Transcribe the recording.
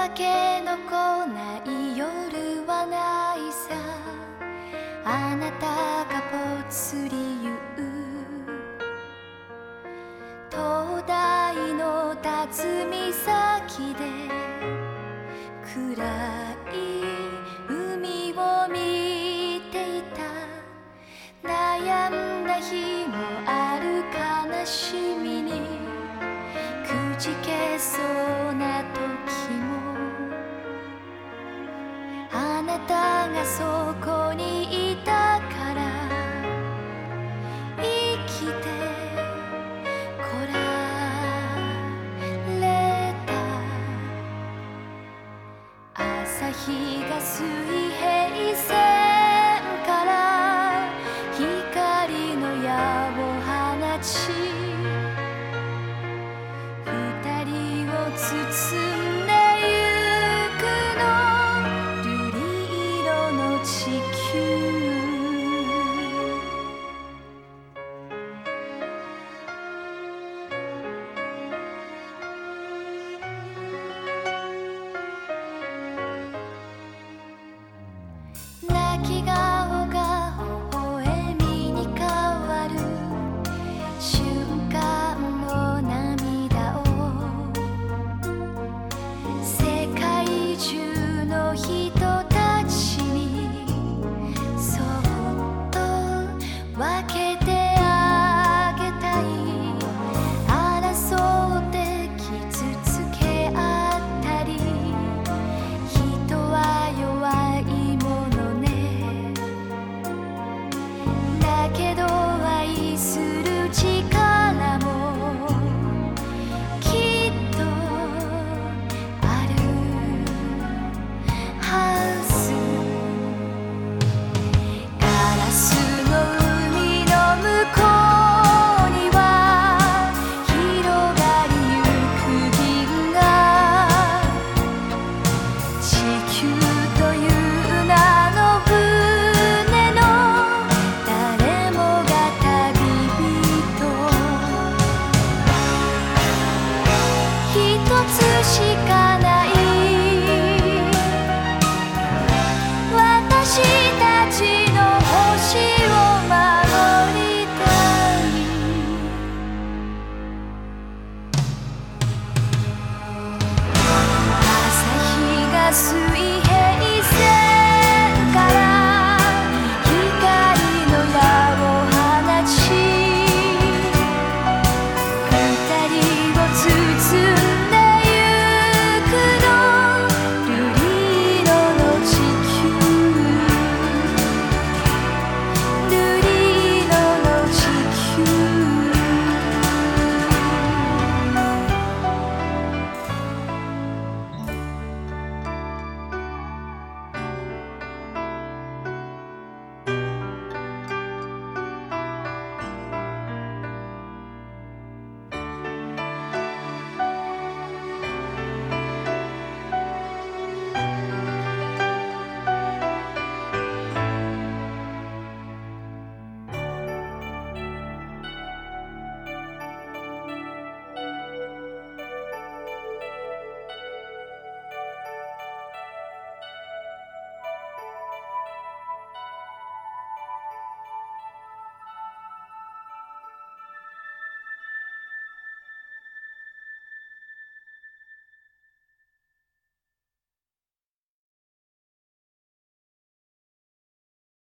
わけの来ない夜はないさ。あなたがぽつり言う。灯台の辰岬で。暗い海を見ていた。悩んだ日もある悲しみに。くじけそうなそこにいたから生きてこられた。朝日が水平線 passe